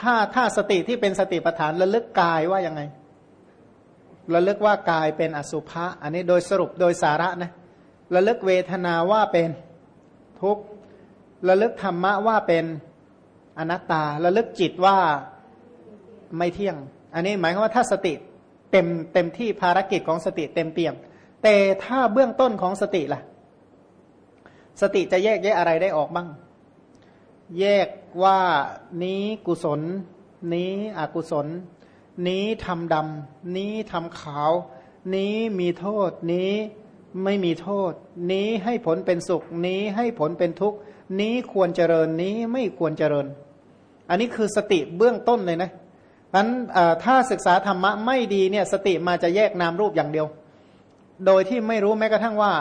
ถ้าถ้าสติที่เป็นสติปัฏฐานระลึกกายว่ายังไงระลึกว่ากายเป็นอสุภะอันนี้โดยสรุปโดยสาระนะระลึกเวทนาว่าเป็นทุกข์ระลึกธรรมะว่าเป็นอนัตตาระลึกจิตว่าไม่เที่ยง อันนี้หมายความว่าถ้าสติเต็มเต็มที่ภารกิจของสติเต็มเปี่ยม แต่ถ้าเบื้องต้นของสติล่ะ สติจะแยกแยะอะไรได้ออกบ้าง แยก ว่านี้กุศล นี้อกุศล นี้ทำดำ นี้ทำขาว นี้มีโทษ นี้ไม่มีโทษ นี้ให้ผลเป็นสุข นี้ให้ผลเป็นทุกข์ นี้ควรเจริญ นี้ไม่ควรเจริญ อันนี้คือสติเบื้องต้นเลยนะนั้นถ้าศึกษาธรรมะไม่ดีเนี่ยสติมาจะแยกนามรูปอย่างเดียว โดยที่ไม่รู้แม้กระทั่งว่า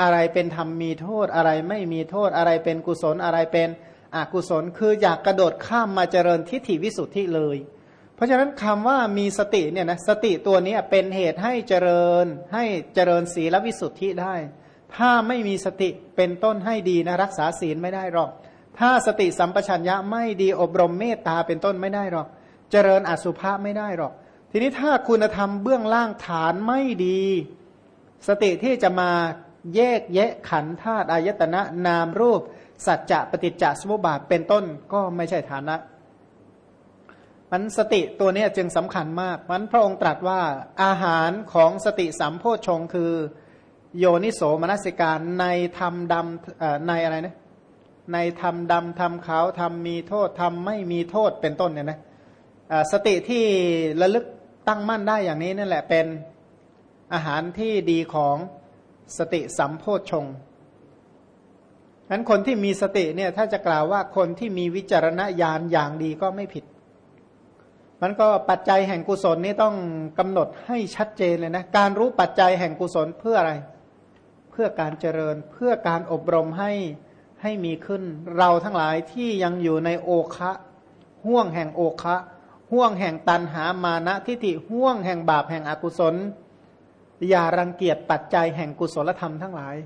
อะไรเป็นธรรมมีโทษอะไรไม่มีโทษอะไรเป็นกุศลอะไรเป็น อกุศลคืออยากกระโดดข้ามมาเจริญทิฏฐิวิสุทธิเลย เพราะฉะนั้นคำว่ามีสติเนี่ยนะสติตัวนี้เป็นเหตุให้เจริญให้เจริญศีลวิสุทธิได้ ถ้าไม่มีสติเป็นต้นให้ดีนะรักษาศีลไม่ได้หรอก ถ้าสติสัมปชัญญะไม่ดีอบรมเมตตาเป็นต้นไม่ได้หรอก เจริญอสุภะไม่ได้หรอก ทีนี้ถ้าคุณธรรมเบื้องล่างฐานไม่ดี สติที่จะมาแยกแยะขันธาตุอายตนะนามรูป สัจจะปฏิจจสมุปบาทเป็นต้นก็ไม่ใช่ฐานะ มันสติตัวนี้จึงสำคัญมากมันพระองค์ตรัสว่าอาหารของสติสัมโพชงคือ โยนิโสมนสิการในธรรมดำในอะไรนะในธรรมดำธรรมขาวธรรมมีโทษธรรมไม่มีโทษเป็นต้นเนี่ยนะสติที่ระลึกตั้งมั่นได้อย่างนี้นั่นแหละเป็นอาหารที่ดีของสติสัมโพชง นั้นคนที่มีสติเนี่ยถ้าจะกล่าวว่าคนที่มีวิจารณญาณอย่างดีก็ไม่ผิด มันก็ปัจจัยแห่งกุศลนี่ต้องกำหนดให้ชัดเจนเลยนะ การรู้ปัจจัยแห่งกุศลเพื่ออะไร เพื่อการเจริญ เพื่อการอบรมให้ให้มีขึ้น เราทั้งหลายที่ยังอยู่ในโอคะห่วงแห่งโอคะห่วงแห่งตันหามานะทิฏฐิห่วงแห่งบาปแห่งอกุศล อย่ารังเกียจปัจจัยแห่งกุศลธรรมทั้งหลาย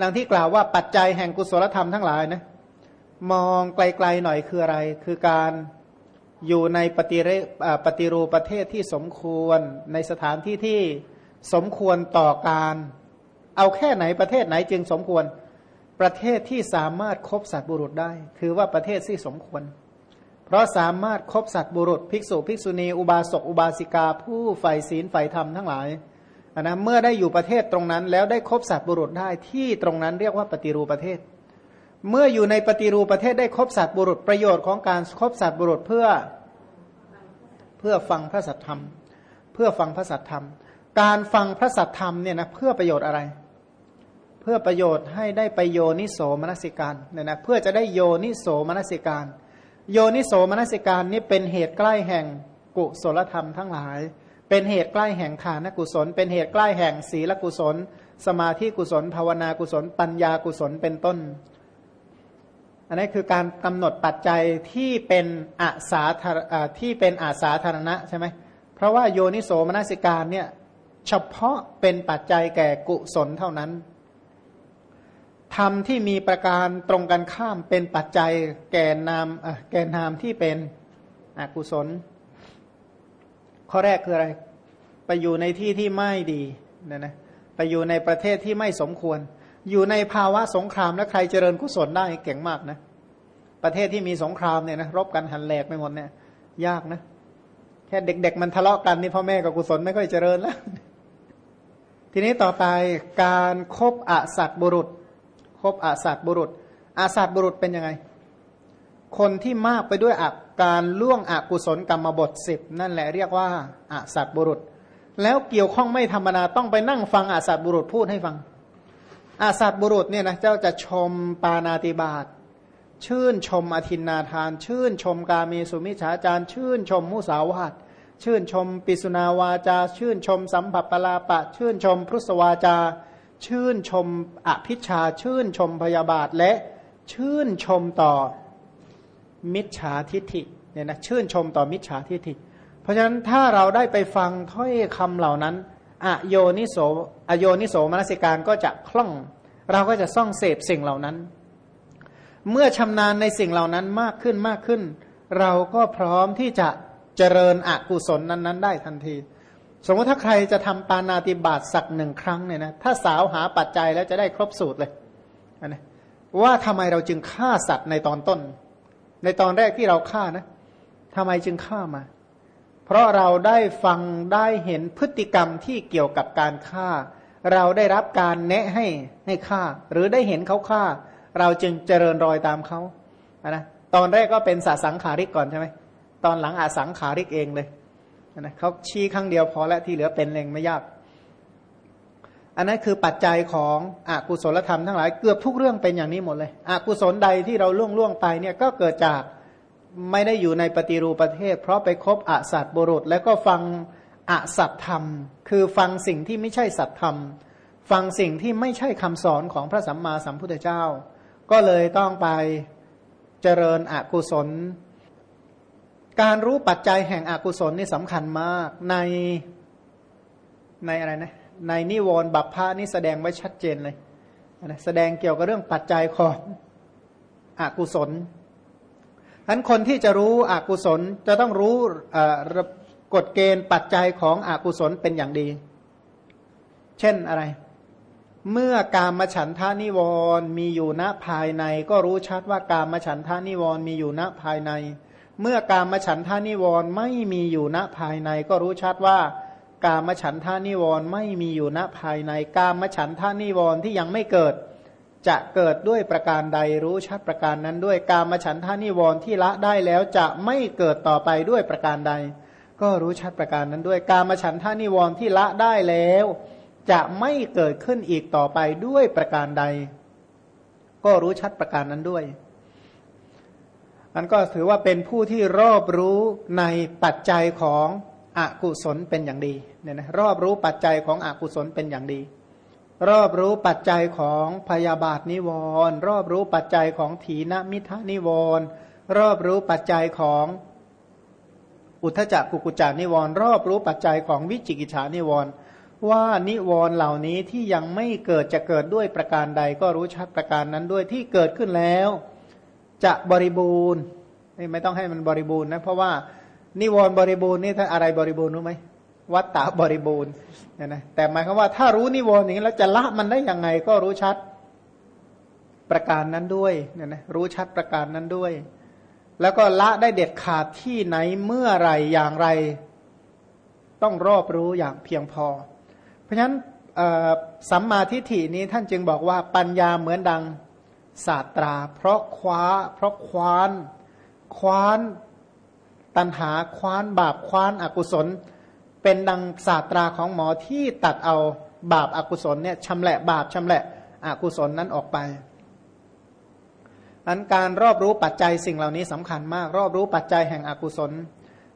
ดังที่กล่าวว่าปัจจัยแห่งกุศลธรรมทั้งหลายนะมองไกลๆหน่อยคืออะไร คือการอยู่ในปฏิเรปฏิรูประเทศที่สมควรในสถานที่ที่สมควรต่อการ เอาแค่ไหนประเทศไหนจึงสมควร ประเทศที่สามารถคบสัตว์บุรุษได้ถือว่าประเทศที่สมควร เพราะสามารถคบสัตว์บุรุษ ภิกษุ ภิกษุณี อุบาสก อุบาสิกา ผู้ใฝ่ศีลใฝ่ธรรมทั้งหลาย นะเมื่อได้อยู่ประเทศตรงนั้น แล้วได้คบสัตบุรุษได้ที่ตรงนั้นเรียกว่าปฏิรูปประเทศ เมื่ออยู่ในปฏิรูปประเทศได้คบสัตบุรุษประโยชน์ของการคบสัตบุรุษเพื่อเพื่อฟังพระสัทธรรม เพื่อฟังพระสัทธรรม การฟังพระสัทธรรมเนี่ยนะเพื่อประโยชน์อะไร เพื่อประโยชน์ให้ได้ไปโยนิโสมนสิการเนี่ยนะเพื่อจะได้โยนิโสมนสิการ โยนิโสมนสิการนี้เป็นเหตุใกล้แห่งกุศลธรรมทั้งหลาย เป็นเหตุใกล้แห่งทานกุศล เป็นเหตุใกล้แห่งศีลกุศล สมาธิกุศล ภาวนากุศล ปัญญากุศลเป็นต้น อันนี้คือการกำหนดปัจจัยที่เป็นอาสาที่เป็นอาสาธารณะใช่ไหมเพราะว่าโยนิโสมนสิการเนี่ยเฉพาะเป็นปัจจัยแก่กุศลเท่านั้นธรรมที่มีประการตรงกันข้ามเป็นปัจจัยแก่นามแก่นามที่เป็นอกุศล ข้อแรกคืออะไร ไปอยู่ในที่ที่ไม่ดีนะนะไปอยู่ในประเทศที่ไม่สมควร อยู่ในภาวะสงครามแล้วใครเจริญกุศลได้เก่งมากนะ ประเทศที่มีสงครามเนี่ยนะรบกันหันแหลกไปหมดเนี่ย ยากนะแค่เด็ก ๆ มันทะเลาะกันนี่พ่อแม่กับกุศลไม่ค่อยเจริญแล้วทีนี้ต่อไปการครบอสัตบุรุษครบอสัตบุรุษอสัตบุรุษเป็นยังไง คนที่มากไปด้วยอัการล่วงอกุศลกรรมบทสิบนั่นแหละเรียกว่าอาสัตบุรุษ แล้วเกี่ยวข้องไม่ธรรมนาต้องไปนั่งฟังอาสัตบุรุษพูดให้ฟัง อาสัตบุรุษเนี่ยนะเจ้าจะชมปานาติบาตชื่นชมอธินนาทาน ชื่นชมกาเมสุมิฉาจารชื่นชมมุสาวาทชื่นชมปิสุนาวาจา ชื่นชมสัมผัสปลาปะ ชื่นชมพุทธวาจา ชื่นชมอภิชาชื่นชมพยาบาทและชื่นชมต่อ มิจฉาทิฏฐิเนี่ยนะชื่นชมต่อมิจฉาทิฏฐิ เพราะฉะนั้นถ้าเราได้ไปฟังถ้อยคำเหล่านั้นอโยนิโสอโยนิโสมนสิการก็จะคล่อง เราก็จะซ่องเสพสิ่งเหล่านั้น เมื่อชำนาญในสิ่งเหล่านั้นมากขึ้นมากขึ้น เราก็พร้อมที่จะเจริญอกุศลนั้นๆ ได้ทันที สมมติถ้าใครจะทำปานาติบาตสักหนึ่งครั้งเนี่ยนะถ้าสาวหาปัจจัยแล้วจะได้ครบสูตรเลยนะว่าทำไมเราจึงฆ่าสัตว์ในตอนต้น ในตอนแรกที่เราฆ่านะทำไมจึงฆ่ามา เพราะเราได้ฟังได้เห็นพฤติกรรมที่เกี่ยวกับการฆ่า เราได้รับการแนะให้ให้ฆ่า หรือได้เห็นเขาฆ่า เราจึงเจริญรอยตามเขานะตอนแรกก็เป็นสสังขาริกก่อนใช่ไหมตอนหลังอาสังขาริกเองเลยนะเขาชี้ครั้งเดียวพอและที่เหลือเป็นเองไม่ยาก อันนั้นคือปัจจัยของอกุศลธรรมทั้งหลายเกือบทุกเรื่องเป็นอย่างนี้หมดเลยอกุศลใดที่เราล่วงล่วงไปเนี่ยก็เกิดจากไม่ได้อยู่ในปฏิรูปประเทศ เพราะไปคบอสัตบุรุษ แล้วก็ฟังอสัตธรรม คือฟังสิ่งที่ไม่ใช่สัตธรรม ฟังสิ่งที่ไม่ใช่คำสอนของพระสัมมาสัมพุทธเจ้า ก็เลยต้องไปเจริญอกุศล การรู้ปัจจัยแห่งอกุศลนี่สำคัญมากในในอะไรนะ ในนิวรณ์บัพพานี่แสดงไว้ชัดเจนเลยนะแสดงเกี่ยวกับเรื่องปัจจัยของอกุศลฉะนั้นคนที่จะรู้อกุศลจะต้องรู้กฎเกณฑ์ปัจจัยของอกุศลเป็นอย่างดี เช่นอะไร เมื่อกามฉันทานิวรณ์มีอยู่ณภายใน ก็รู้ชัดว่ากามฉันทานิวรณ์มีอยู่ณภายใน เมื่อกามฉันทานิวรณ์ไม่มีอยู่ณภายใน ก็รู้ชัดว่า กามฉันทานิวรณ์ไม่มีอยู่ณภายในกามฉันทานิวรณ์ที่ยังไม่เกิด จะเกิดด้วยประการใดรู้ชัดประการนั้นด้วยกามฉันทานิวรณ์ที่ละได้แล้วจะไม่เกิดต่อไปด้วยประการใด ก็รู้ชัดประการนั้นด้วยกามฉันทานิวรณ์ที่ละได้แล้ว จะไม่เกิดขึ้นอีกต่อไปด้วยประการใด ก็รู้ชัดประการนั้นด้วยอันก็ถือว่าเป็นผู้ที่รอบรู้ในปัจจัยของ อกุศลเป็นอย่างดีเนี่ยนะรอบรู้ปัจจัยของอกุศลเป็นอย่างดี รอบรู้ปัจจัยของพยาบาทนิวรณ์รอบรู้ปัจจัยของถีนมิทะนิวรณ์รอบรู้ปัจจัยของอุทจักกุกุจานิวรณ์รอบรู้ปัจจัยของวิจิกิจฉานิวรณ์ว่านิวรณ์เหล่านี้ที่ยังไม่เกิดจะเกิดด้วยประการใด ก็รู้ชัดประการนั้นด้วยที่เกิดขึ้นแล้ว จะบริบูรณ์ไม่ต้องให้มันบริบูรณ์นะเพราะว่า นิวรณ์บริบูรณ์นี่ถ้าอะไรบริบูรณ์รู้ไหมวัตตาบริบูรณ์เนี่ยนะแต่หมายความว่าถ้ารู้นิวรณ์อย่างนี้แล้วจะละมันได้ยังไงก็รู้ชัดประการนั้นด้วยเนี่ยนะรู้ชัดประการนั้นด้วย แล้วก็ละได้เด็ดขาดที่ไหนเมื่อไรอย่างไร ต้องรอบรู้อย่างเพียงพอ เพราะฉะนั้นสัมมาทิฏฐินี้ท่านจึงบอกว่าปัญญาเหมือนดังศาสตรา เพราะคว้าเพราะคว้านคว้าน ตันหาคว้านบาปคว้านอากุศล เป็นดังศาสตราของหมอที่ตัดเอาบาปอากุศลเนี่ยชำแหละบาปชำแหละอกุศลนั้นออกไปอันการรอบรู้ปัจจัยสิ่งเหล่านี้สำคัญมาก รอบรู้ปัจจัยแห่งอกุศล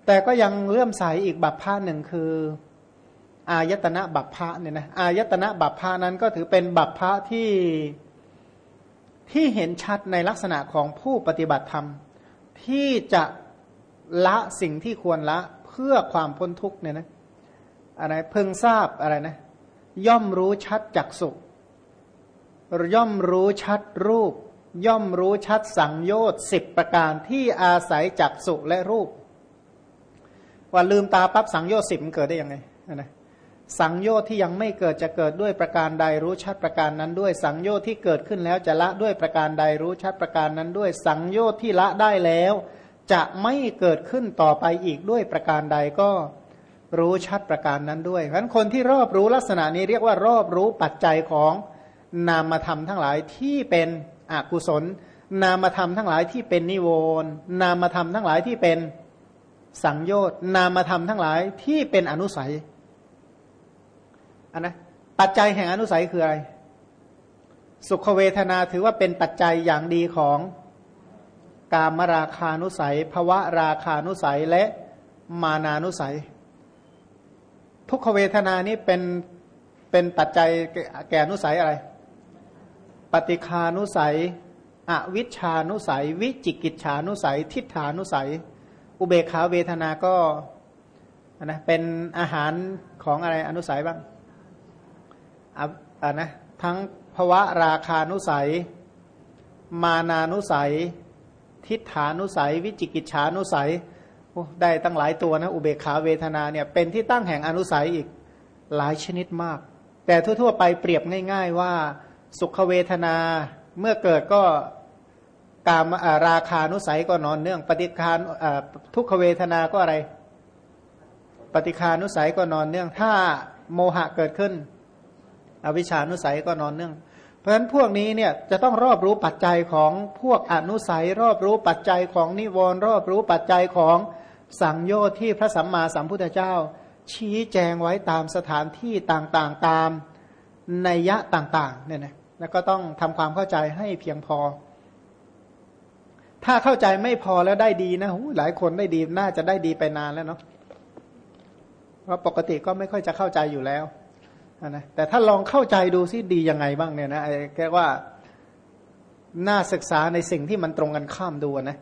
แต่ก็ยังเลื่อมใสอีกบัพพาหนึ่งคือ อายตนะบัพพะเนี่ยนะอายตนะบัพพานั้นก็ถือเป็นบัพพะที่ที่เห็นชัดในลักษณะของผู้ปฏิบัติธรรม ที่จะ ละสิ่งที่ควรละเพื่อความพ้นทุกข์เนี่ยนะอะไรเพิ่งทราบอะไรนะ ย่อมรู้ชัดจักสุย่อมรู้ชัดรูป ย่อมรู้ชัดสังโยชน์สิบประการที่อาศัยจักสุและรูป ว่าลืมตาปั๊บสังโยชน์สิบมันเกิดได้ยังไงนะสังโยชน์ที่ยังไม่เกิดจะเกิดด้วยประการใดรู้ชัดประการนั้นด้วย สังโยชน์ที่เกิดขึ้นแล้วจะละด้วยประการใดรู้ชัดประการนั้นด้วย สังโยชน์ที่ละได้แล้ว จะไม่เกิดขึ้นต่อไปอีกด้วยประการใดก็รู้ชัดประการนั้นด้วยเพราะฉะนั้นคนที่รอบรู้ลักษณะนี้เรียกว่ารอบรู้ปัจจัยของนามธรรมทั้งหลายที่เป็นอกุศล นามธรรมทั้งหลายที่เป็นนิวรณ์นามธรรมทั้งหลายที่เป็นสังโยชน์นามธรรมทั้งหลายที่เป็นอนุสัยอันนะปัจจัยแห่งอนุสัยคืออะไร สุขเวทนาถือว่าเป็นปัจจัยอย่างดีของ กามราคานุสัยภวะราคานุสัยและมานานุสัย ทุกขเวทนานี้เป็นเป็นปัจจัยแก่นุสัยอะไร ปฏิคานุสัย อวิชานุสัย วิจิกิจฉานุสัย ทิฏฐานุสัย อุเบขาเวทนาก็นะเป็นอาหารของอะไรอนุสัยบ้างอ่านะทั้งภวะราคานุสัย มานานุสัย ทิฏฐานุสัย วิจิกิจฉานุสัยได้ตั้งหลายตัวนะ อุเบกขาเวทนาเนี่ยเป็นที่ตั้งแห่งอนุสัยอีกหลายชนิดมาก แต่ทั่ว ๆ ไปเปรียบง่าย ๆ ว่าสุขเวทนาเมื่อเกิดก็กามราคานุสัยก็นอนเนื่อง ปฏิคานทุกขเวทนาก็อะไร ปฏิคานุสัยก็นอนเนื่อง ถ้าโมหะเกิดขึ้น อวิชานุสัยก็นอนเนื่อง เพราะฉะนั้นพวกนี้เนี่ยจะต้องรอบรู้ปัจจัยของพวกอนุสัย รอบรู้ปัจจัยของนิวรณ์รอบรู้ปัจจัยของสังโยชน์ที่พระสัมมาสัมพุทธเจ้า ชี้แจงไว้ตามสถานที่ต่างๆตามนัยยะต่างๆเนี่ยนะแล้วก็ต้องทำความเข้าใจให้เพียงพอ ถ้าเข้าใจไม่พอแล้วได้ดีนะหลายคนได้ดีน่าจะได้ดีไปนานแล้วเนาะเพราะปกติก็ไม่ค่อยจะเข้าใจอยู่แล้ว นะแต่ถ้าลองเข้าใจดูซิดียังไงบ้างเนี่ยนะแค่ว่าน่าศึกษาในสิ่งที่มันตรงกันข้ามดูนะ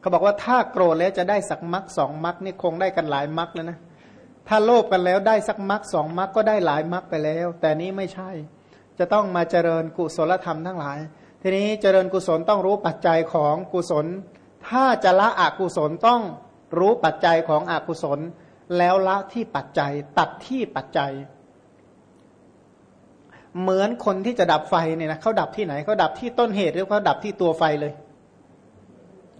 เขาบอกว่าถ้าโกรธแล้วจะได้สักมักสองมักนี่คงได้กันหลายมักแล้วนะถ้าโลภกันแล้วได้สักมักสองมักก็ได้หลายมักไปแล้ว แต่นี้ไม่ใช่ จะต้องมาเจริญกุศลธรรมทั้งหลาย ทีนี้เจริญกุศลต้องรู้ปัจจัยของกุศล ถ้าจะละอกุศลต้องรู้ปัจจัยของอกุศล แล้วละที่ปัจจัย ตัดที่ปัจจัย เหมือนคนที่จะดับไฟเนี่ยนะเขาดับที่ไหนเขาดับที่ต้นเหตุหรือเขาดับที่ตัวไฟเลย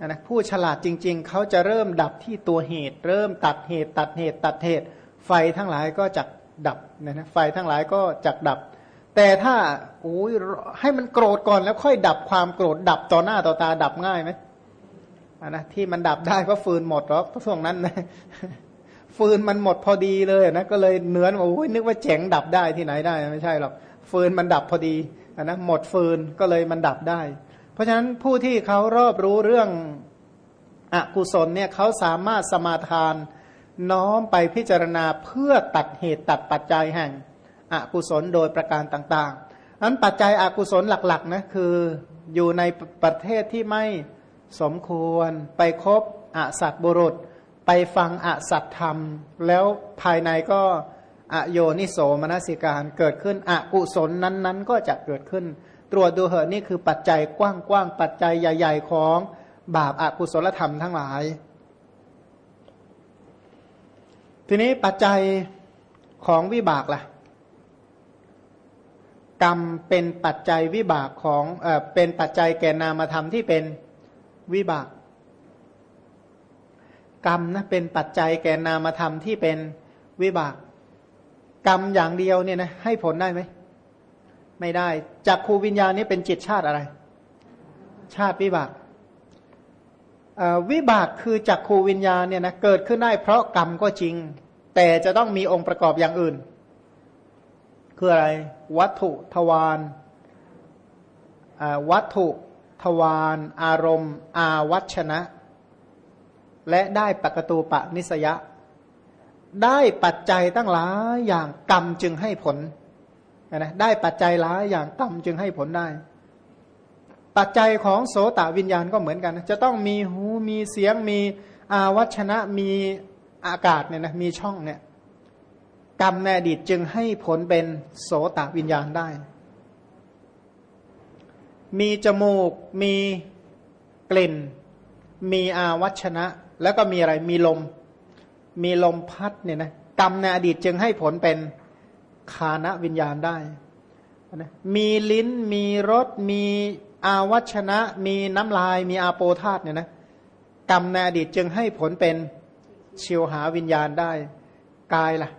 นะผู้ฉลาดจริง ๆ เขาจะเริ่มดับที่ตัวเหตุ เริ่มตัดเหตุ ตัดเหตุ ตัดเหตุ ไฟทั้งหลายก็จะดับนะนะไฟทั้งหลายก็จะดับ แต่ถ้าโอ้ยให้มันโกรธก่อนแล้วค่อยดับความโกรธดับต่อหน้าต่อตาดับง่ายไหมนะที่มันดับได้เพราะฟืนหมดหรอกเพราะช่วงนั้นนะ ฟืนมันหมดพอดีเลยนะก็เลยเนื้อโอ้ยนึกว่าเจ๋งดับได้ที่ไหนได้ไม่ใช่หรอกฟืนมันดับพอดีนะหมดฟืนก็เลยมันดับได้ เพราะฉะนั้นผู้ที่เขารอบรู้เรื่องอกุศลเนี่ยเขาสามารถสมาทานน้อมไปพิจารณาเพื่อตัดเหตุตัดปัจจัยแห่งอกุศลโดยประการต่างๆนั้นปัจจัยอกุศลหลักๆนะคืออยู่ในประเทศที่ไม่สมควรไปคบอสัตบุรุษ ไปฟังอสัตธรรม แล้วภายในก็อโยนิโสมนสิการเกิดขึ้นอกุศลนั้นๆ ก็จะเกิดขึ้น ตรวจดูเหอะนี่คือปัจจัยกว้างๆปัจจัยใหญ่ ๆ ของบาปอากุศลธรรมทั้งหลาย ทีนี้ปัจจัยของวิบากล่ะ กรรมเป็นปัจจัยวิบากของเออเป็นปัจจัยแก่นามธรรมที่เป็นวิบาก กรรมนะเป็นปัจจัยแก่นามธรรมที่เป็นวิบาก กรรมอย่างเดียวเนี่ยนะให้ผลได้ไหมไม่ได้จากครูวิญญาณนี้เป็นจิตชาติอะไร ชาติวิบากวิบากคือจักขูวิญญาณเนี่ยนะเกิดขึ้นได้เพราะกรรมก็จริง แต่จะต้องมีองค์ประกอบอย่างอื่น คืออะไร วัตถุทวารวัตถุทวารอารมณ์ อาวัชนะ และได้ปกตูปะนิสยะ ได้ปัจจัยตั้งหลายอย่างกรรมจึงให้ผลนะได้ปัจจัยหลายอย่างกรรมจึงให้ผลได้ ปัจจัยของโสตวิญญาณก็เหมือนกันจะต้องมีหูมีเสียงมีอาวัชนะมีอากาศเนี่ยนะมีช่องเนี่ยกรรมในอดีตจึงให้ผลเป็นโสตวิญญาณได้ มีจมูกมีกลิ่น มีอาวัชนะ แล้วก็มีอะไรมีลม มีลมพัดเนี่ยนะกรรมในอดีตจึงให้ผลเป็นคานวิญญาณได้นะมีลิ้นมีรสมีอาวัชนะ มีน้ำลาย มีอาโปธาตเนี่ยนะกรรมในอดีตจึงให้ผลเป็นชิวหาวิญญาณได้ กายล่ะ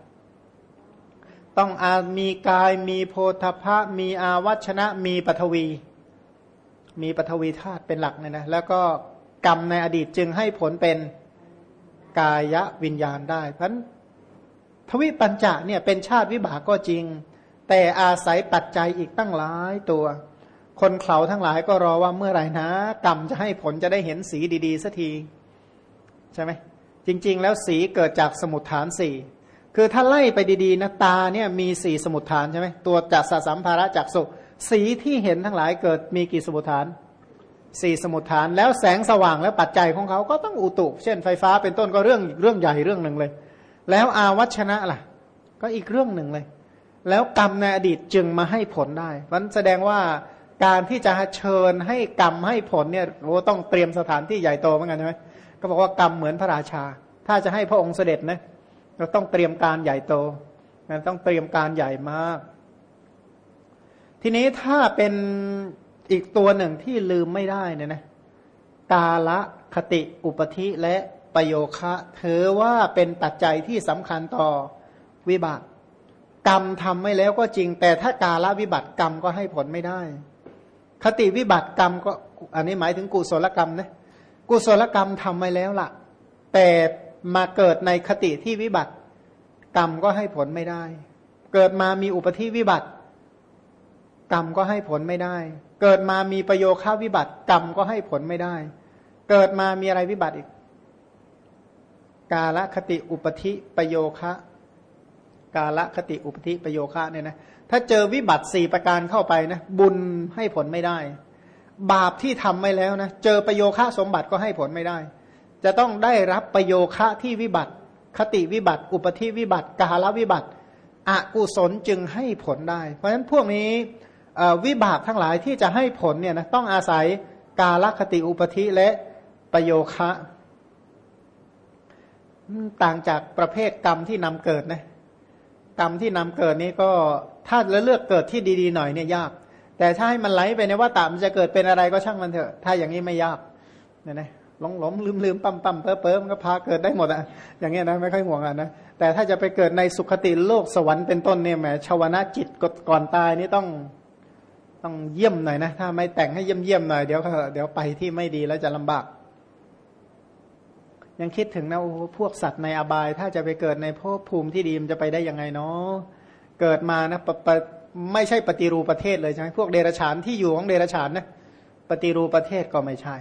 ต้องอามีกายมีโพธพะ มีอาวัชนะ มีปฐวี มีปฐวีธาตุเป็นหลักเนี่ยนะแล้วก็ กรรมในอดีตจึงให้ผลเป็นกายวิญญาณได้เพราะทวิปัญจะเนี่ยเป็นชาติวิบากก็จริง แต่อาศัยปัจจัยอีกตั้งหลายตัว คนเขาทั้งหลายก็รอว่าเมื่อไหร่นะ กรรมจะให้ผลจะได้เห็นสีดี ๆสักที ใช่ไหมจริง ๆ แล้วสีเกิดจากสมุทฐานสี่คือถ้าไล่ไปดีๆนะตาเนี่ยมีสี่สมุทฐานใช่ไหมตัวจักสสัมภาระจักสุสีที่เห็นทั้งหลายเกิดมีกี่สมุทฐาน สี่สมุทฐานแล้วแสงสว่างแล้วปัจจัยของเขาก็ต้องอุตุ เช่นไฟฟ้าเป็นต้นก็เรื่องเรื่องใหญ่เรื่องหนึ่งเลย แล้วอาวัชนะล่ะ ก็อีกเรื่องหนึ่งเลย แล้วกรรมในอดีตจึงมาให้ผลได้มันแสดงว่าการที่จะเชิญให้กรรมให้ผลเนี่ยโอ้ต้องเตรียมสถานที่ใหญ่โตเหมือนกันใช่ไหมก็บอกว่ากรรมเหมือนพระราชา ถ้าจะให้พระองค์เสด็จนะเราต้องเตรียมการใหญ่โตนต้องเตรียมการใหญ่มาก ทีนี้ถ้าเป็น อีกตัวหนึ่งที่ลืมไม่ได้เนี่ยนะกาละคติอุปธิและประโยคะเธอว่าเป็นปัจจัยที่สำคัญต่อวิบากกรรมทำไม่แล้วก็จริง แต่ถ้ากาละวิบัติกรรมก็ให้ผลไม่ได้ คติวิบัติกรรมก็ อันนี้หมายถึงกุศลกรรมนะกุศลกรรมทำไว้แล้วละ่ะ แต่มาเกิดในคติที่วิบัติ กรรมก็ให้ผลไม่ได้ เกิดมามีอุปธิวิบัติ กรรมก็ให้ผลไม่ได้ เกิดมามีประโยค่าวิบัติ กรรมก็ให้ผลไม่ได้ เกิดมามีอะไรวิบัติอีก กาลคติอุปธิประโยคะ กาละคติอุปธิประโยคะเนี่ยนะถ้าเจอวิบัติสี่ประการเข้าไปนะบุญให้ผลไม่ได้ บาปที่ทำไม่แล้วนะเจอประโยคะสมบัติก็ให้ผลไม่ได้ จะต้องได้รับประโยคะที่วิบัติ คติวิบัติ อุปธิวิบัติ กาลวิบัติอกุศลจึงให้ผลได้ เพราะฉะนั้นพวกนี้ วิบากทั้งหลายที่จะให้ผลเนี่ยนะต้องอาศัยกาลคติอุปธิและประโยคะต่างจากประเภทกรรมที่นำเกิดนะกรรมที่นำเกิดนี้ก็ถ้าเลือกเกิดที่ดีๆหน่อยเนี่ยยาก แต่ถ้าให้มันไหลไปในว่าตามจะเกิดเป็นอะไรก็ช่างมันเถอะ ถ้าอย่างนี้ไม่ยากเนี่ยนะหลงหลงลืมลืมปั๊มปั๊มเพ้อเพ้อมันก็พาเกิดได้หมดอะอย่างเงี้ยนะไม่ค่อยห่วงอะนะแต่ถ้าจะไปเกิดในสุคติโลกสวรรค์เป็นต้นเนี่ยแหมชาวนะจิตก่อนตายนี่ต้อง ต้องเยี่ยมหน่อยนะ ถ้าไม่แต่งให้เยี่ยมเยี่ยมหน่อยเดี๋ยวเดี๋ยวไปที่ไม่ดีแล้วจะลำบาก ยังคิดถึงนะโอ้พวกสัตว์ในอบาย ถ้าจะไปเกิดในภพภูมิที่ดีมันจะไปได้ยังไงเนาะเกิดมานะปปไม่ใช่ปฏิรูปประเทศเลยใช่ไหมพวกเดรฉานที่อยู่ของเดรฉานนะปฏิรูปประเทศก็ไม่ใช่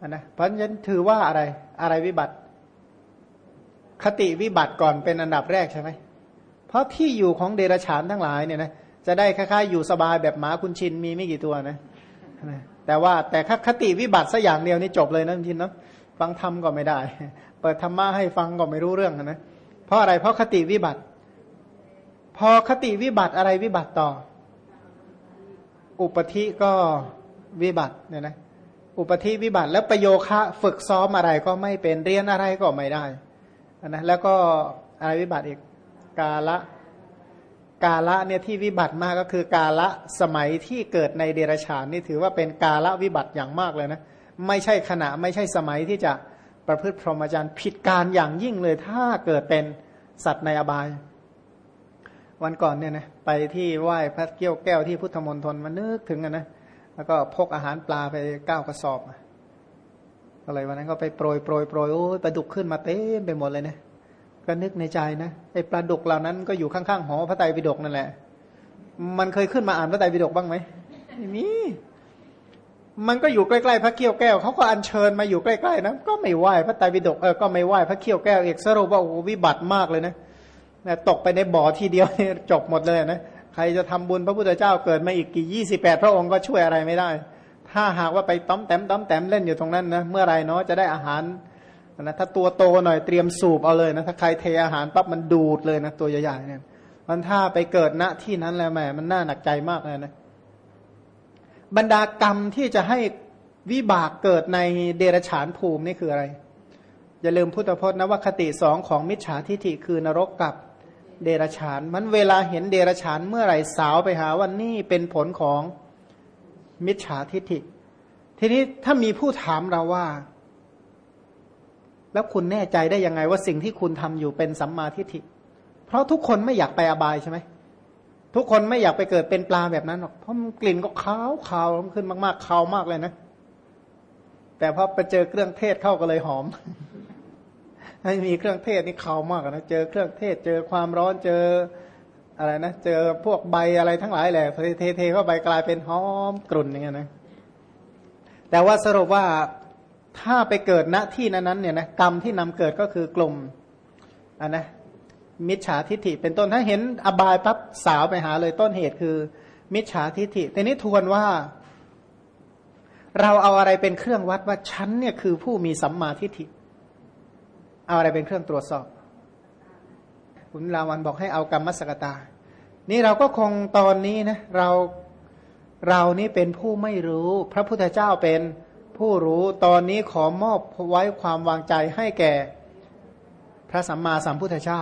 นนะเพราะฉะนั้นถือว่าอะไรอะไรวิบัติ คติวิบัติก่อนเป็นอันดับแรกใช่ไหมเพราะที่อยู่ของเดรฉานทั้งหลายเนี่ยนะ จะได้คล้ายๆอยู่สบายแบบหมาคุณชินมีไม่กี่ตัวนะแต่ว่าแต่คติวิบัติสัอย่างเดียวนี่จบเลยนะทินนะฟังธรรมก็ไม่ได้ เปิดธรรมะให้ฟังก็ไม่รู้เรื่องนะเพราะอะไรเพราะคติวิบัติ พอคติวิบัติอะไรวิบัติต่อ อุปธิก็วิบัติเนี่ยนะอุปธิวิบัติแล้วประโยคะฝึกซ้อมอะไรก็ไม่เป็นเรียนอะไรก็ไม่ได้นะแล้วก็อะไรวิบัติอีกกาละ กาละเนี่ยที่วิบัติมากก็คือกาละสมัยที่เกิดในเดรัจฉานนี่ถือว่าเป็นกาละวิบัติอย่างมากเลยนะไม่ใช่ขณะไม่ใช่สมัยที่จะประพฤติพรหมจรรย์ผิดการอย่างยิ่งเลยถ้าเกิดเป็นสัตว์ในอบาย วันก่อนเนี่ยนะไปที่ไหว้พระเกี้ยวแก้วที่พุทธมณฑลมานึกถึงกันนะแล้วก็พกอาหารปลาไปเก้ากระสอบอะไรวันนั้นก็ไปโปรยโปรยโปรยโอ้ปลาดุกขึ้นมาเต็มไปหมดเลยเนะ ก็นึกในใจนะไอ้ปลาดุกเหล่านั้นก็อยู่ข้างๆหอพระไตรปิฎกนั่นแหละ มันเคยขึ้นมาอ่านพระไตรปิฎกบ้างไหมไม่มีมันก็อยู่ใกล้ๆพระเขี้ยวแก้วเขาก็อัญเชิญมาอยู่ใกล้ๆนะก็ไม่ไหวพระไตรปิฎกเออก็ไม่ไหวพระเขี้ยวแก้วเอกสรุปว่าโอ้วิบัติมากเลยนะนะตกไปในบ่อทีเดียวจบหมดเลยนะใครจะทำบุญพระพุทธเจ้าเกิดมาอีกกี่ยี่สิบแปดพระองค์ก็ช่วยอะไรไม่ได้ ถ้าหากว่าไปต้อมแต้มต้อมแต้มเล่นอยู่ตรงนั้นนะเมื่อไรเนาะจะได้อาหาร นะถ้าตัวโตหน่อยเตรียมสูบเอาเลยนะถ้าใครเทอาหารปั๊บมันดูดเลยนะตัวใหญ่ๆเนี่ยมันถ้าไปเกิดณที่นั้นแล้วแหมมันน่าหนักใจมากเลยนะบรรดากรรมที่จะให้วิบากเกิดในเดรฉานภูมินี่คืออะไร อย่าลืมพุทธพจน์นะว่าคติสองของมิจฉาทิฏฐิคือนรกกับเดรฉาน มันเวลาเห็นเดรฉานเมื่อไหร่สาวไปหาว่านี่เป็นผลของมิจฉาทิฏฐิ ทีนี้ถ้ามีผู้ถามเราว่า แล้วคุณแน่ใจได้ยังไงว่าสิ่งที่คุณทำอยู่เป็นสัมมาทิฏฐิ เพราะทุกคนไม่อยากไปอบายใช่ไหมทุกคนไม่อยากไปเกิดเป็นปลาแบบนั้นหรอกเพราะกลิ่นก็ขาวขาวขึ้นมากๆขาวมากเลยนะ แต่พอไปเจอเครื่องเทศเข้าก็เลยหอมให้มีเครื่องเทศนี่ขาวมากนะเจอเครื่องเทศ เจอความร้อนเจออะไรนะเจอพวกใบอะไรทั้งหลายแหละเทเทเข้าไปกลายเป็นหอมกลุ่นอย่างเงี้ยนะแต่ว่าสรุปว่า ถ้าไปเกิดณที่นั้นเนี่ยนะกรรมที่นำเกิดก็คือกลุ่มอันนะมิจฉาทิฏฐิเป็นต้นถ้าเห็นอบายปั๊บสาวไปหาเลยต้นเหตุคือ มิจฉาทิฏฐิแต่นี้ทวนว่า เราเอาอะไรเป็นเครื่องวัดว่าฉันเนี่ยคือผู้มีสัมมาทิฏฐิ เอาอะไรเป็นเครื่องตรวจสอบคุณลาวันบอกให้เอากรรมมสกตา นี่เราก็คงตอนนี้นะ เราเรานี่เป็นผู้ไม่รู้ พระพุทธเจ้าเป็น ผู้รู้ตอนนี้ขอมอบไว้ความวางใจให้แก่ พระสัมมาสัมพุทธเจ้า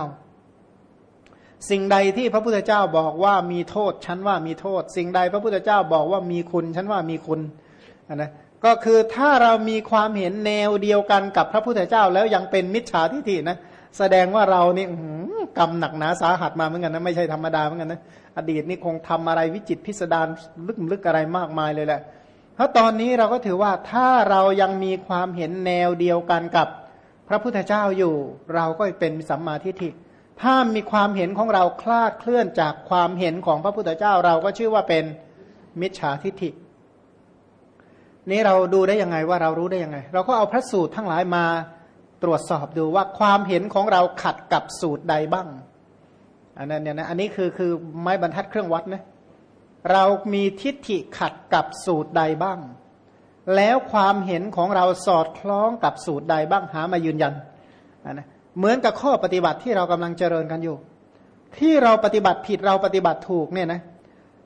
สิ่งใดที่พระพุทธเจ้าบอกว่ามีโทษฉันว่ามีโทษ สิ่งใดพระพุทธเจ้าบอกว่ามีคุณฉันว่ามีคุณนะก็คือถ้าเรามีความเห็นแนวเดียวกันกับพระพุทธเจ้า แล้วยังเป็นมิจฉาทิฏฐินะแสดงว่าเรานี่กรรมหนักหนาสาหัสมาเหมือนกันนะไม่ใช่ธรรมดาเหมือนกันนะอดีตนี่คงทำอะไรวิจิตพิสดารลึกๆอะไรมากมายเลยแหละ เพราะตอนนี้เราก็ถือว่าถ้าเรายังมีความเห็นแนวเดียวกันกับพระพุทธเจ้าอยู่ เราก็เป็นสัมมาทิฏฐิ ถ้ามีความเห็นของเราคลาดเคลื่อนจากความเห็นของพระพุทธเจ้าเราก็ชื่อว่าเป็นมิจฉาทิฏฐิ นี้เราดูได้ยังไงว่าเรารู้ได้ยังไง เราก็เอาพระสูตรทั้งหลายมาตรวจสอบดูว่าความเห็นของเราขัดกับสูตรใดบ้างอันนั้นเนี่ยนะอันนี้คือคือไม้บรรทัดเครื่องวัดนะ เรามีทิฏฐิขัดกับสูตรใดบ้าง แล้วความเห็นของเราสอดคล้องกับสูตรใดบ้างหามายืนยันนะเหมือนกับข้อปฏิบัติที่เรากำลังเจริญกันอยู่ ที่เราปฏิบัติผิดเราปฏิบัติถูกเนี่ยนะ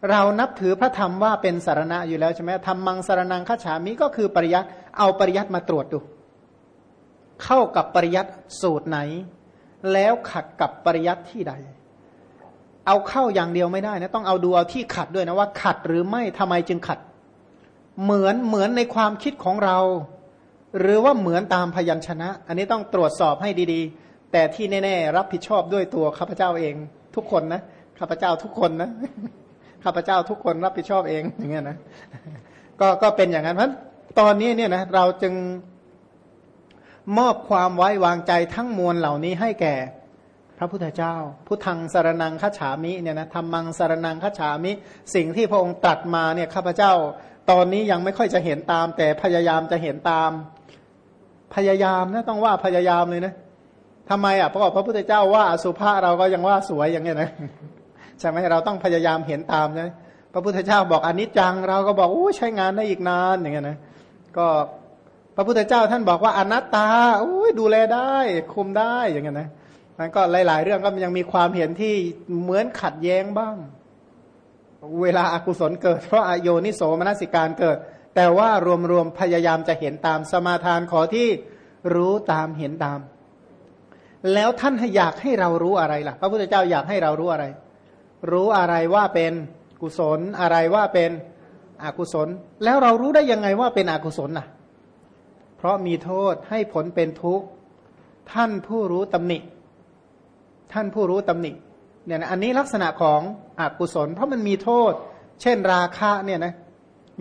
เรานับถือพระธรรมว่าเป็นสารณะอยู่แล้วใช่ไหมธรรมมังสารนังข้าฉามิก็คือปริยัติเอาปริยัติมาตรวจดู เข้ากับปริยัติสูตรไหน แล้วขัดกับปริยัติที่ใด เอาเข้าอย่างเดียวไม่ได้นะต้องเอาดูเอาที่ขัดด้วยนะว่าขัดหรือไม่ทำไมจึงขัด เหมือนเหมือนในความคิดของเรา หรือว่าเหมือนตามพยัญชนะ อันนี้ต้องตรวจสอบให้ดีๆ แต่ที่แน่ๆรับผิดชอบด้วยตัวข้าพเจ้าเอง ทุกคนนะข้าพเจ้าทุกคนนะข้าพเจ้าทุกคนรับผิดชอบเองอย่างเงี้ยนะก็ก็เป็นอย่างนั้นเพราะตอนนี้เนี่ยนะเราจึงมอบความไว้วางใจทั้งมวลเหล่านี้ให้แก่ พระพุทธเจ้า พุทธังสารนังคัจฉามิเนี่ยนะธรรมังสารนังคัจฉามิ สิ่งที่พระองค์ตรัสมาเนี่ยข้าพเจ้า ตอนนี้ยังไม่ค่อยจะเห็นตาม แต่พยายามจะเห็นตาม พยายามนะต้องว่าพยายามเลยนะทำไมอะเพราะพระพุทธเจ้าว่าอสุภะเราก็ยังว่าสวยอย่างเงี้ยนะใช่ไหมเราต้องพยายามเห็นตามนะพระพุทธเจ้าบอกอนิจจังเราก็บอกโอ้ใช้งานได้อีกนานอย่างเงี้ยนะก็พระพุทธเจ้าท่านบอกว่าอนัตตาโอ้ยดูแลได้คุมได้อย่างเงี้ยนะ มันก็หลาย ๆ เรื่องก็ยังมีความเห็นที่เหมือนขัดแย้งบ้าง เวลาอากุศลเกิดเพราะอโยนิโสมนสิการเกิด แต่ว่ารวม ๆ พยายามจะเห็นตามสมาทานขอที่รู้ตามเห็นตาม แล้วท่านอยากให้เรารู้อะไรล่ะ พระพุทธเจ้าอยากให้เรารู้อะไร รู้อะไรว่าเป็นกุศลอะไรว่าเป็นอกุศล แล้วเรารู้ได้ยังไงว่าเป็นอกุศลน่ะ เพราะมีโทษให้ผลเป็นทุกข์ท่านผู้รู้ตำหนิ ท่านผู้รู้ตำหนิเนี่ยนะอันนี้ลักษณะของอกุศล เพราะมันมีโทษ เช่นราคะเนี่ยนะ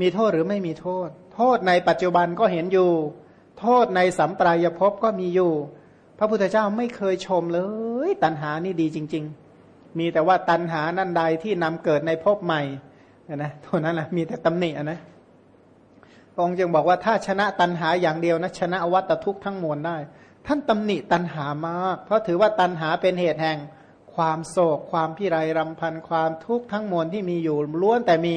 มีโทษหรือไม่มีโทษ โทษในปัจจุบันก็เห็นอยู่ โทษในสัมปรายภพก็มีอยู่ พระพุทธเจ้าไม่เคยชมเลย ตัณหานี่ดีจริง ๆ มีแต่ว่าตัณหานั่นใดที่นำเกิดในภพใหม่นะเท่านั้นแหละมีแต่ตำหนินะองค์จึงบอกว่าถ้าชนะตัณหาอย่างเดียวนะชนะวัตทุกข์ทั้งมวลได้ ท่านตำหนิตันหามาก เพราะถือว่าตันหาเป็นเหตุแห่งความโศก ความพิไรรำพันความทุกข์ทั้งมวลที่มีอยู่ล้วนแต่มี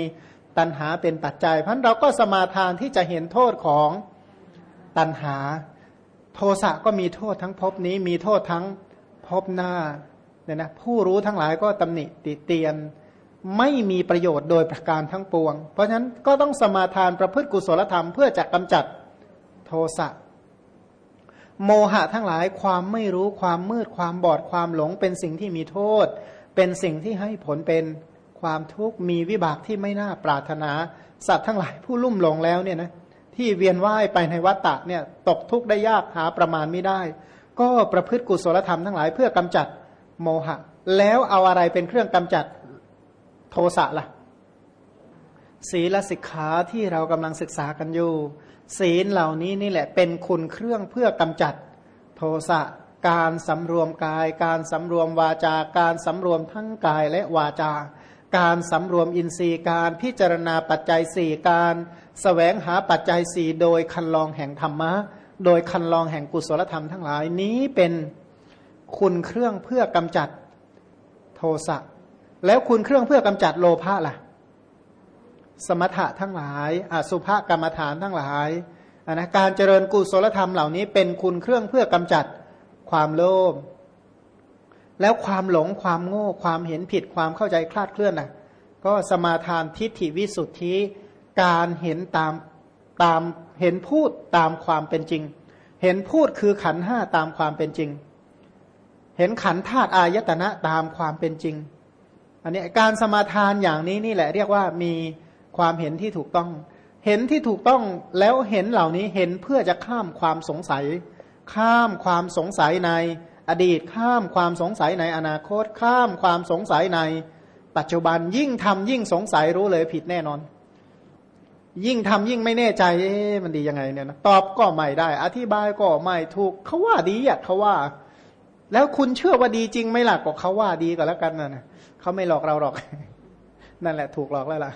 ตันหาเป็นปัจจัยเพราะเราก็สมาทานที่จะเห็นโทษของตันหา โทสะก็มีโทษทั้งภพนี้มีโทษทั้งภพหน้าเนี่ยนะผู้รู้ทั้งหลายก็ตำหนิติเตียนไม่มีประโยชน์โดยประการทั้งปวง เพราะฉะนั้นก็ต้องสมาทานประพฤติกุศลธรรมเพื่อจะกำจัดโทสะ โมหะทั้งหลายความไม่รู้ความมืดความบอดความหลง เป็นสิ่งที่มีโทษ เป็นสิ่งที่ให้ผลเป็นความทุกข์มีวิบากที่ไม่น่าปรารถนา สัตว์ทั้งหลายผู้ลุ่มหลงแล้วเนี่ยนะที่เวียนว่ายไปในวัฏฏะเนี่ยตกทุกข์ได้ยากหาประมาณไม่ได้ ก็ประพฤติกุศลธรรมทั้งหลายเพื่อกำจัดโมหะ แล้วเอาอะไรเป็นเครื่องกำจัดโทสะละ่ะ ศีลสิกขาที่เรากำลังศึกษากันอยู่ ศีลเหล่านี้นี่แหละเป็นคุณเครื่องเพื่อกำจัดโทสะการสำรวมกาย การสำรวมวาจาการสำรวมทั้งกายและวาจาการสำรวมอินทรีย์การพิจารณาปัจจัยสี่การสแสวงหาปัจจัยสี่โดยคันลองแห่งธรรมะ โดยคันลองแห่งกุศลธรรมทั้งหลายนี้เป็นคุณเครื่องเพื่อกำจัดโทสะแล้วคุณเครื่องเพื่อกำจัดโลภะล่ะ สมถะทั้งหลายอสุภกรรมฐานทั้งหลายนะการเจริญกุศลธรรมเหล่านี้เป็นคุณเครื่องเพื่อกำจัดความโลภแล้วความหลงความโง่ความเห็นผิดความเข้าใจคลาดเคลื่อนนะก็สมาทานทิฏฐิวิสุทธิการเห็นตามตามเห็นพูดตามความเป็นจริง เห็นพูดคือขันห้าตามความเป็นจริง เห็นขันธาตุอายตนะตามความเป็นจริง อันนี้การสมาทานอย่างนี้นี่แหละเรียกว่ามี ความเห็นที่ถูกต้อง เห็นที่ถูกต้องแล้วเห็นเหล่านี้เห็นเพื่อจะข้ามความสงสัย ข้ามความสงสัยในอดีต ข้ามความสงสัยในอนาคต ข้ามความสงสัยใน ปัจจุบันยิ่งทำยิ่งสงสัยรู้เลยผิดแน่นอน ยิ่งทำยิ่งไม่แน่ใจเอ๊ะมันดียังไงเนี่ยนะตอบก็ไม่ได้ อธิบายก็ไม่ถูกเขาว่าดีอะเขาว่า แล้วคุณเชื่อว่าดีจริงไหมล่ะก็เขาว่าดีก็แล้วกันนะเขาไม่หลอกเราหรอก นั่นแหละ ถูกหลอกแล้วล่ะ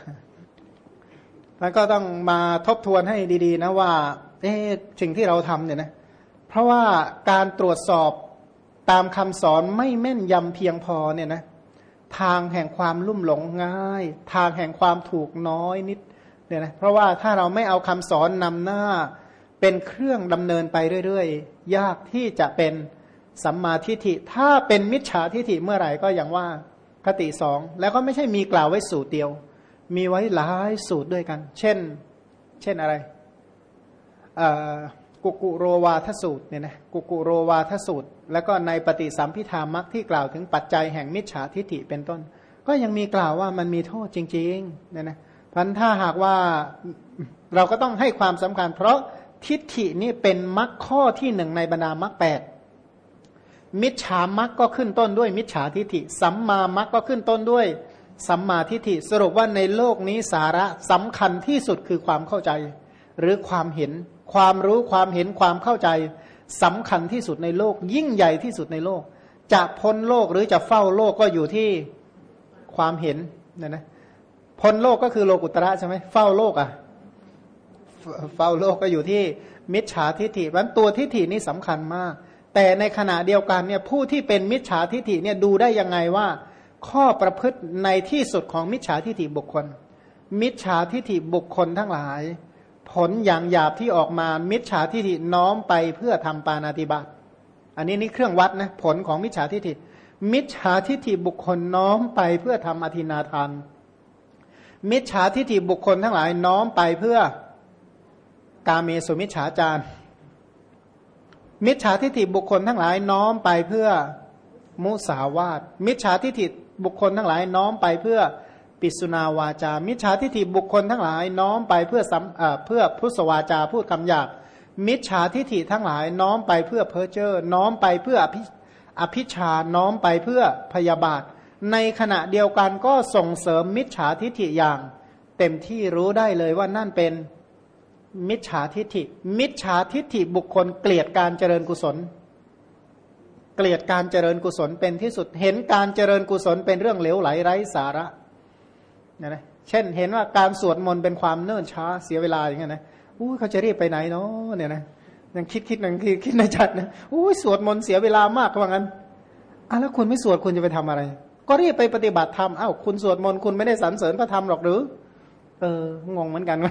แล้วก็ต้องมาทบทวนให้ดี ๆ นะว่าเอ๊ะสิ่งที่เราทำเนี่ยนะเพราะว่าการตรวจสอบตามคำสอนไม่แม่นยำเพียงพอเนี่ยนะทางแห่งความลุ่มหลงง่าย ทางแห่งความถูกน้อยนิดเนี่ยนะเพราะว่าถ้าเราไม่เอาคำสอนนำหน้า เป็นเครื่องดำเนินไปเรื่อยๆ ยากที่จะเป็นสัมมาทิฏฐิถ้าเป็นมิจฉาทิฏฐิเมื่อไหร่ก็อย่างว่าคติสองแล้วก็ไม่ใช่มีกล่าวไว้สูตรเดียว มีไว้หลายสูตรด้วยกัน เช่น เช่นอะไรกุกุโรวาทสูตรเนี่ยนะกุกุโรวาทสูตร แล้วก็ในปฏิสัมพิธามักที่กล่าวถึงปัจจัยแห่งมิจฉาทิฏฐิเป็นต้น ก็ยังมีกล่าวว่ามันมีโทษจริงๆเนี่ยนะพันถ้าหากว่าเราก็ต้องให้ความสำคัญ เพราะทิฏฐินี่เป็นมักข้อที่หนึ่งในบรรดามักแปดมิจฉามักก็ขึ้นต้นด้วยมิจฉาทิฏฐิสัมมามักก็ขึ้นต้นด้วย สัมมาทิฏฐิสรุปว่าในโลกนี้สาระสำคัญที่สุดคือความเข้าใจ หรือความเห็น ความรู้ความเห็นความเข้าใจสำคัญที่สุดในโลก ยิ่งใหญ่ที่สุดในโลก จะพ้นโลกหรือจะเฝ้าโลกก็อยู่ที่ความเห็นนะนะพ้นโลกก็คือโลกุตระใช่ไหมเฝ้าโลกอะ่ะเฝ้าโลกก็อยู่ที่มิจฉาทิฏฐิวันตัวทิฏฐินี่สำคัญมาก แต่ในขณะเดียวกันเนี่ยผู้ที่เป็นมิจฉาทิฏฐิเนี่ยดูได้ยังไงว่า ข้อประพฤติในที่สุดของมิจฉาทิฏฐิบุคคล มิจฉาทิฏฐิบุคคลทั้งหลาย ผลอย่างหยาบที่ออกมามิจฉาทิฏฐิน้อมไปเพื่อทำปานาติบาตอันนี้นี่เครื่องวัดนะผลของมิจฉาทิฏฐิมิจฉาทิฏฐิบุคคลน้อมไปเพื่อทำอธินาทาน มิจฉาทิฏฐิบุคคลทั้งหลายน้อมไปเพื่อกาเมสุมิจฉาจารมิจฉาทิฏฐิบุคคลทั้งหลายน้อมไปเพื่อมุสาวาตมิจฉาทิฏฐิ บุคคลทั้งหลายน้อมไปเพื่อปิสุนาวาจา มิจฉาทิฏฐิบุคคลทั้งหลายน้อมไปเพื่อเพื่อพุทธวาจาพูดคำหยาบมิจฉาทิฏฐิทั้งหลายน้อมไปเพื่อเพ้อเจ้อน้อมไปเพื่ออภิอภิชาน้อมไปเพื่อพยาบาท ในขณะเดียวกันก็ส่งเสริมมิจฉาทิฏฐิอย่าง เต็มที่รู้ได้เลยว่านั่นเป็นมิจฉาทิฏฐิ มิจฉาทิฏฐิบุคคลเกลียดการเจริญกุศล เกลียดการเจริญกุศลเป็นที่สุด เห็นการเจริญกุศลเป็นเรื่องเหลวไหลไร้สาระนะนะเช่น เห็นว่าการสวดมนต์เป็นความเนิ่นช้าเสียเวลาอย่างเงี้ยนะอู้เขาจะรีบไปไหนเนาะเนี่ยนะยังคิดคิดนั่งคิดในใจนะอู้สวดมนต์เสียเวลามากว่างั้นอะแล้วคุณไม่สวดคุณจะไปทำอะไร ก็รีบไปปฏิบัติธรรมอ้าวคุณสวดมนต์คุณไม่ได้สรรเสริญพระธรรมหรอกหรือ เอองงเหมือนกันว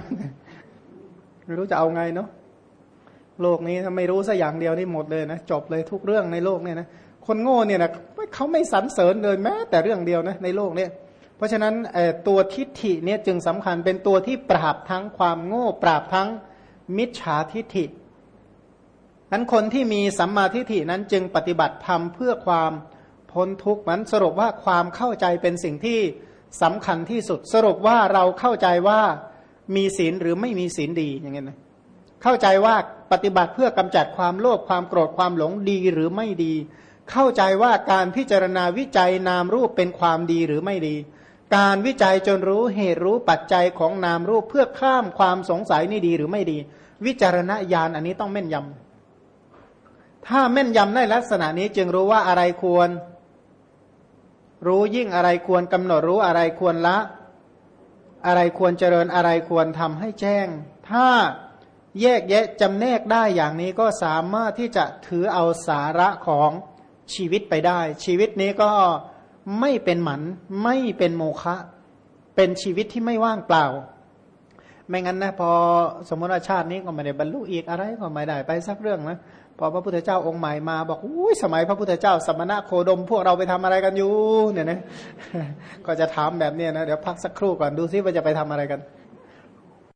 ไม่รู้จะเอาไงเนาะ โลกนี้ถ้าไม่รู้สักอย่างเดียวนี่หมดเลยนะจบเลยทุกเรื่องในโลกเนี่ยนะคนโง่เนี่ยนะเขาไม่สรรเสริญเลยแม้แต่เรื่องเดียวนะในโลกเนี่ยเพราะฉะนั้นตัวทิฏฐิเนี่ยจึงสำคัญเป็นตัวที่ปราบทั้งความโง่ ปราบทั้งมิจฉาทิฏฐินั้นคนที่มีสัมมาทิฏฐินั้นจึงปฏิบัติธรรมเพื่อความพ้นทุกข์มันสรุปว่าความเข้าใจเป็นสิ่งที่สำคัญที่สุด สรุปว่าเราเข้าใจว่ามีศีลหรือไม่มีศีลดีอย่างเงี้ยนะ เข้าใจว่าปฏิบัติเพื่อกำจัดความโลภความโกรธความหลงดีหรือไม่ดี เข้าใจว่าการพิจารณาวิจัยนามรูปเป็นความดีหรือไม่ดี การวิจัยจนรู้เหตุรู้ปัจจัยของนามรูปเพื่อข้ามความสงสัยนี่ดีหรือไม่ดี วิจารณญาณอันนี้ต้องแม่นยำถ้าแม่นยำในลักษณะนี้จึงรู้ว่าอะไรควร รู้ยิ่งอะไรควรกำหนดรู้อะไรควรละ อะไรควรเจริญอะไรควรทำให้แจ้ง ถ้า แยกแยะจำแนกได้อย่างนี้ก็สามารถที่จะถือเอาสาระของชีวิตไปได้ ชีวิตนี้ก็ไม่เป็นหมันไม่เป็นโมฆะเป็นชีวิตที่ไม่ว่างเปล่า ไม่งั้นนะพอสมมติว่าชาตินี้ก็ไม่ได้บรรลุอีกอะไรก็ไม่ได้ไปสักเรื่องนะพอพระพุทธเจ้าองค์ใหม่มาบอกอุ้ยสมัยพระพุทธเจ้า สมณะโคดม พวกเราไปทำอะไรกันอยู่เนี่ยนะก็จะถามแบบนี้นะเดี๋ยวพักสักครู่ก่อนดูซิว่าจะไปทำอะไรกัน